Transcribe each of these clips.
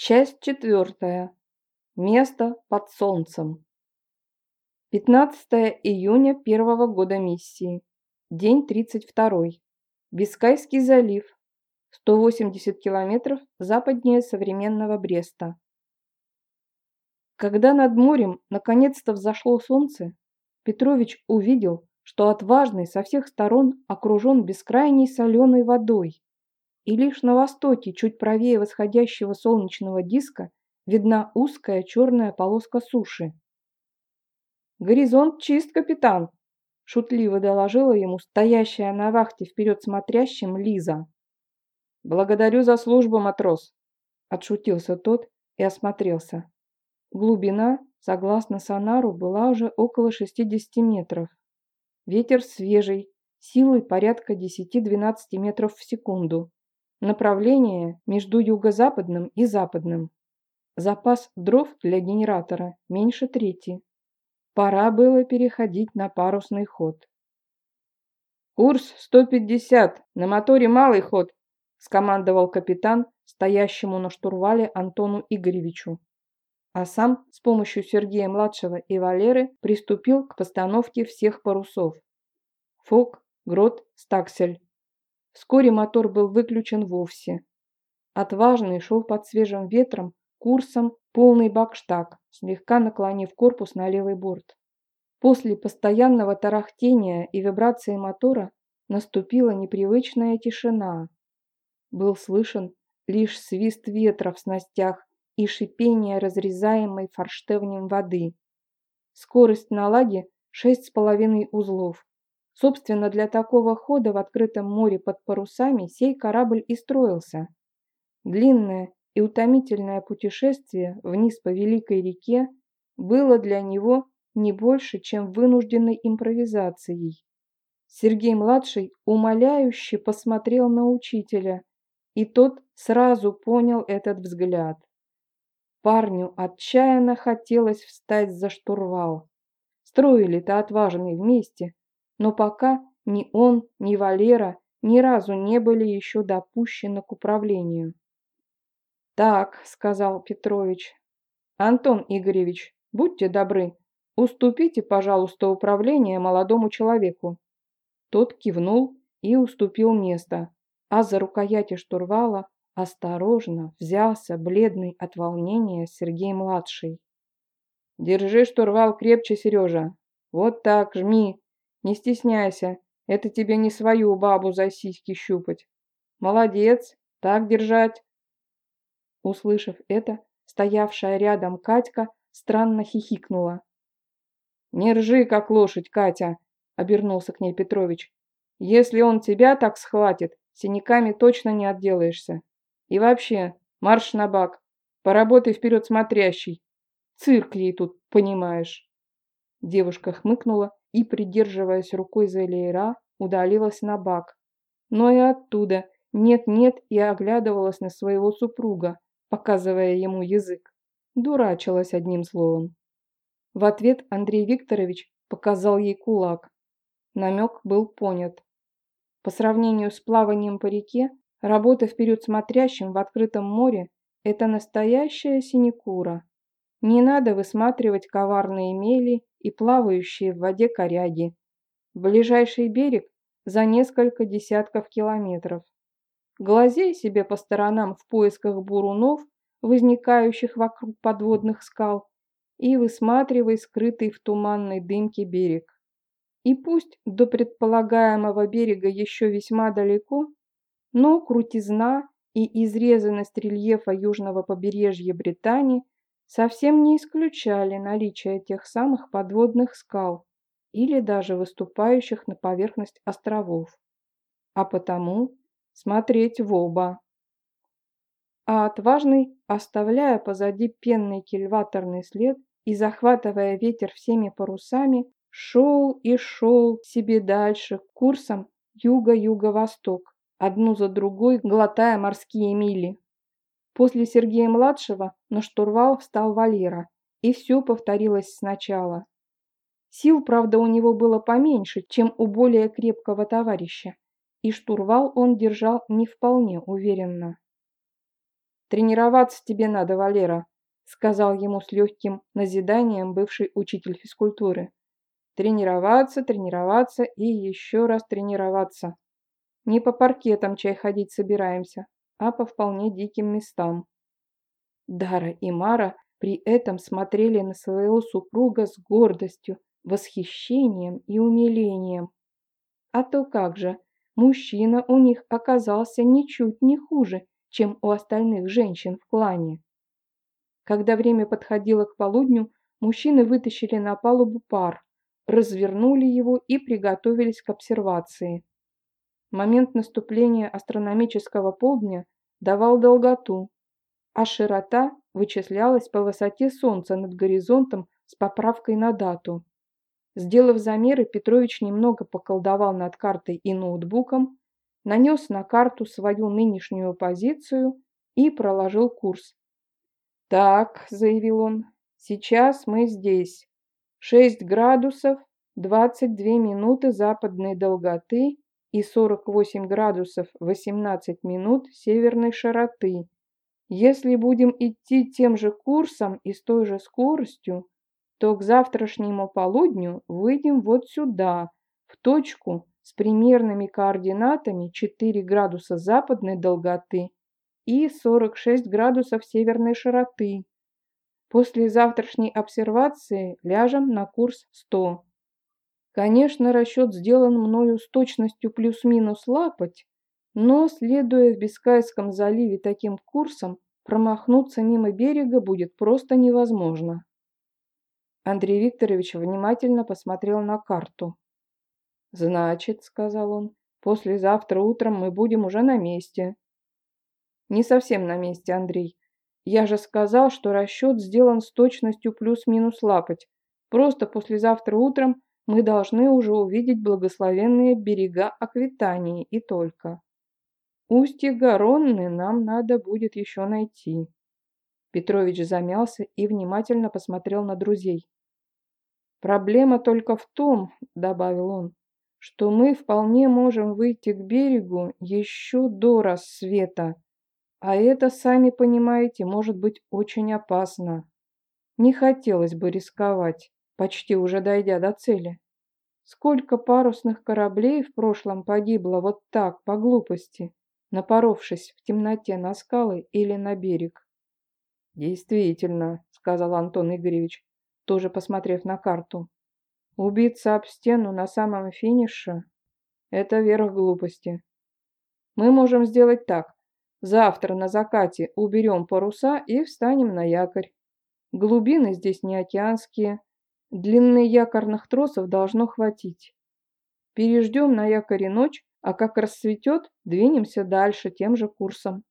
Часть четвертая. Место под солнцем. 15 июня первого года миссии. День 32. Бискайский залив. 180 километров западнее современного Бреста. Когда над морем наконец-то взошло солнце, Петрович увидел, что отважный со всех сторон окружен бескрайней соленой водой и лишь на востоке, чуть правее восходящего солнечного диска, видна узкая черная полоска суши. «Горизонт чист, капитан!» – шутливо доложила ему стоящая на вахте вперед смотрящим Лиза. «Благодарю за службу, матрос!» – отшутился тот и осмотрелся. Глубина, согласно сонару, была уже около 60 метров. Ветер свежий, силой порядка 10-12 метров в секунду. Направление между юго-западным и западным. Запас дров для генератора меньше трети. Пора было переходить на парусный ход. «Курс 150, на моторе малый ход», – скомандовал капитан, стоящему на штурвале Антону Игоревичу. А сам с помощью Сергея-младшего и Валеры приступил к постановке всех парусов. Фок, Грот, Стаксель. Вскоре мотор был выключен вовсе. Отважный шел под свежим ветром курсом полный бакштаг, слегка наклонив корпус на левый борт. После постоянного тарахтения и вибрации мотора наступила непривычная тишина. Был слышен лишь свист ветра в снастях и шипение разрезаемой форштевнем воды. Скорость налаги 6,5 узлов. Собственно, для такого хода в открытом море под парусами сей корабль и строился. Длинное и утомительное путешествие вниз по Великой реке было для него не больше, чем вынужденной импровизацией. Сергей-младший умоляюще посмотрел на учителя, и тот сразу понял этот взгляд. Парню отчаянно хотелось встать за штурвал. Строили-то отважные вместе, но пока ни он, ни Валера ни разу не были еще допущены к управлению. «Так», — сказал Петрович. «Антон Игоревич, будьте добры, уступите, пожалуйста, управление молодому человеку». Тот кивнул и уступил место, а за рукояти штурвала осторожно взялся бледный от волнения Сергей-младший. «Держи штурвал крепче, Сережа. Вот так, жми, не стесняйся, это тебе не свою бабу за сиськи щупать. Молодец, так держать. Услышав это, стоявшая рядом Катька странно хихикнула. «Не ржи, как лошадь, Катя!» — обернулся к ней Петрович. «Если он тебя так схватит, синяками точно не отделаешься. И вообще, марш на бак, поработай вперед смотрящий. Цирк ей тут, понимаешь». Девушка хмыкнула и, придерживаясь рукой за леера, удалилась на бак. Но и оттуда нет-нет и оглядывалась на своего супруга, показывая ему язык. Дурачилась одним словом. В ответ Андрей Викторович показал ей кулак. Намек был понят. По сравнению с плаванием по реке, работа вперед смотрящим в открытом море – это настоящая синекура. Не надо высматривать коварные мели и плавающие в воде коряги. Ближайший берег за несколько десятков километров. Глазей себе по сторонам в поисках бурунов, возникающих вокруг подводных скал, и высматривай скрытый в туманной дымке берег. И пусть до предполагаемого берега еще весьма далеко, но крутизна и изрезанность рельефа южного побережья Британии совсем не исключали наличие тех самых подводных скал или даже выступающих на поверхность островов. А потому смотреть в оба. А отважный, оставляя позади пенный кильваторный след и захватывая ветер всеми парусами, шел и шел себе дальше курсом юго-юго-восток, одну за другой глотая морские мили. После Сергея-младшего на штурвал встал Валера, и все повторилось сначала. Сил, правда, у него было поменьше, чем у более крепкого товарища, и штурвал он держал не вполне уверенно. Тренироваться тебе надо, Валера, сказал ему с легким назиданием бывший учитель физкультуры. Тренироваться, тренироваться и еще раз тренироваться. Не по паркетам чай ходить собираемся, а по вполне диким местам. Дара и Мара при этом смотрели на своего супруга с гордостью, восхищением и умилением. А то как же, мужчина у них оказался ничуть не хуже, чем у остальных женщин в клане. Когда время подходило к полудню, мужчины вытащили на палубу пар, развернули его и приготовились к обсервации. Момент наступления астрономического полдня давал долготу, а широта вычислялась по высоте Солнца над горизонтом с поправкой на дату. Сделав замеры, Петрович немного поколдовал над картой и ноутбуком, нанес на карту свою нынешнюю позицию и проложил курс. «Так», — заявил он, — «сейчас мы здесь. 6 градусов, 22 минуты западной долготы и 48 градусов 18 минут северной широты. Если будем идти тем же курсом и с той же скоростью, то к завтрашнему полудню выйдем вот сюда, в точку с примерными координатами 4 градуса западной долготы и 46 градусов северной широты. После завтрашней обсервации ляжем на курс 100. Конечно, расчет сделан мною с точностью плюс-минус лапоть, но, следуя в Бискайском заливе таким курсом, промахнуться мимо берега будет просто невозможно. Андрей Викторович внимательно посмотрел на карту. «Значит, — сказал он, — послезавтра утром мы будем уже на месте». «Не совсем на месте, Андрей. Я же сказал, что расчет сделан с точностью плюс-минус лапоть. Просто послезавтра утром мы должны уже увидеть благословенные берега Аквитании и только. Устье Гаронны нам надо будет еще найти. Петрович замялся и внимательно посмотрел на друзей. «Проблема только в том, — добавил он, — что мы вполне можем выйти к берегу еще до рассвета, а это, сами понимаете, может быть очень опасно. Не хотелось бы рисковать, почти уже дойдя до цели. Сколько парусных кораблей в прошлом погибло вот так, по глупости, напоровшись в темноте на скалы или на берег. «Действительно», — сказал Антон Игоревич, тоже посмотрев на карту. «Убиться об стену на самом финише — это верх глупости. Мы можем сделать так. Завтра на закате уберем паруса и встанем на якорь. Глубины здесь не океанские. Длины якорных тросов должно хватить. Переждем на якоре ночь, а как рассветет, двинемся дальше тем же курсом.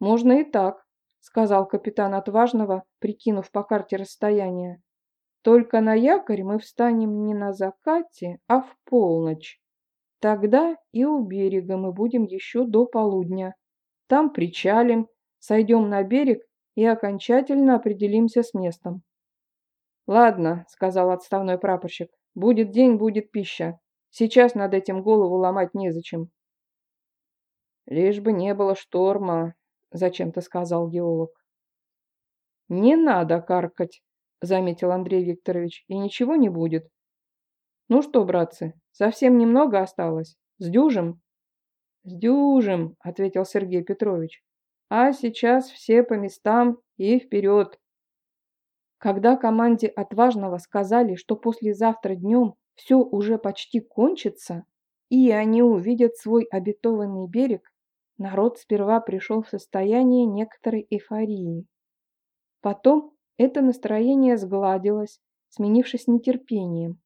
Можно и так, сказал капитан Отважного, прикинув по карте расстояние. Только на якорь мы встанем не на закате, а в полночь. Тогда и у берега мы будем еще до полудня. Там причалим, сойдем на берег и окончательно определимся с местом. «Ладно», — сказал отставной прапорщик, — «будет день, будет пища. Сейчас над этим голову ломать незачем». «Лишь бы не было шторма», — зачем-то сказал геолог. «Не надо каркать», — заметил Андрей Викторович, — «и ничего не будет». «Ну что, братцы, совсем немного осталось. Сдюжим?» «Сдюжим», — ответил Сергей Петрович. «А сейчас все по местам и вперед!» Когда команде отважного сказали, что послезавтра днем все уже почти кончится, и они увидят свой обетованный берег, народ сперва пришел в состояние некоторой эйфории. Потом это настроение сгладилось, сменившись нетерпением.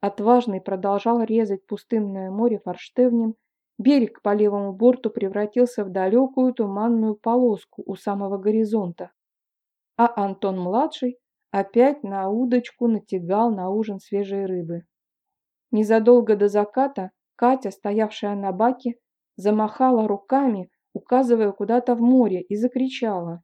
Отважный продолжал резать пустынное море форштевнем Берег по левому борту превратился в далекую туманную полоску у самого горизонта. А Антон-младший опять на удочку натягал на ужин свежей рыбы. Незадолго до заката Катя, стоявшая на баке, замахала руками, указывая куда-то в море, и закричала.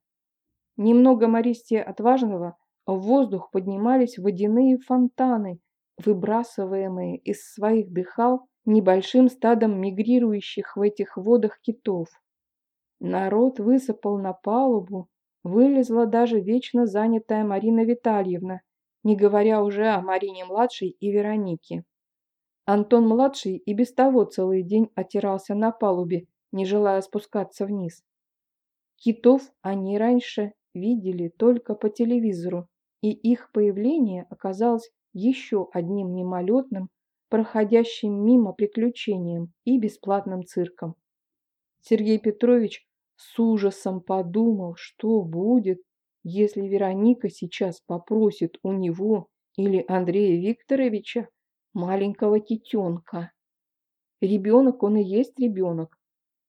Немного Мористия Отважного в воздух поднимались водяные фонтаны, выбрасываемые из своих дыхал небольшим стадом мигрирующих в этих водах китов. Народ высыпал на палубу, вылезла даже вечно занятая Марина Витальевна, не говоря уже о Марине-младшей и Веронике. Антон-младший и без того целый день отирался на палубе, не желая спускаться вниз. Китов они раньше видели только по телевизору, и их появление оказалось еще одним мимолетным, проходящим мимо приключением и бесплатным цирком. Сергей Петрович с ужасом подумал, что будет, если Вероника сейчас попросит у него или Андрея Викторовича маленького тетенка. Ребенок он и есть ребенок,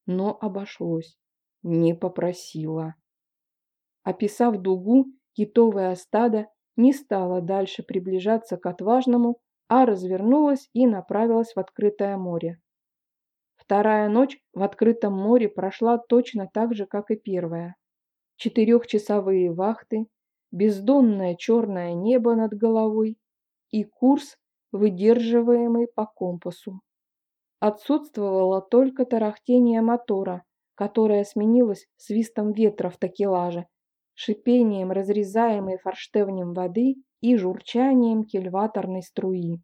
но обошлось, не попросила. Описав дугу, китовое стадо не стало дальше приближаться к отважному, а развернулась и направилась в открытое море. Вторая ночь в открытом море прошла точно так же, как и первая. Четырехчасовые вахты, бездонное черное небо над головой и курс, выдерживаемый по компасу. Отсутствовало только тарахтение мотора, которое сменилось свистом ветра в такелаже, шипением разрезаемой форштевнем воды и журчанием кильваторной струи.